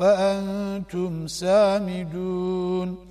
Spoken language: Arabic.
وأنتم سامدون.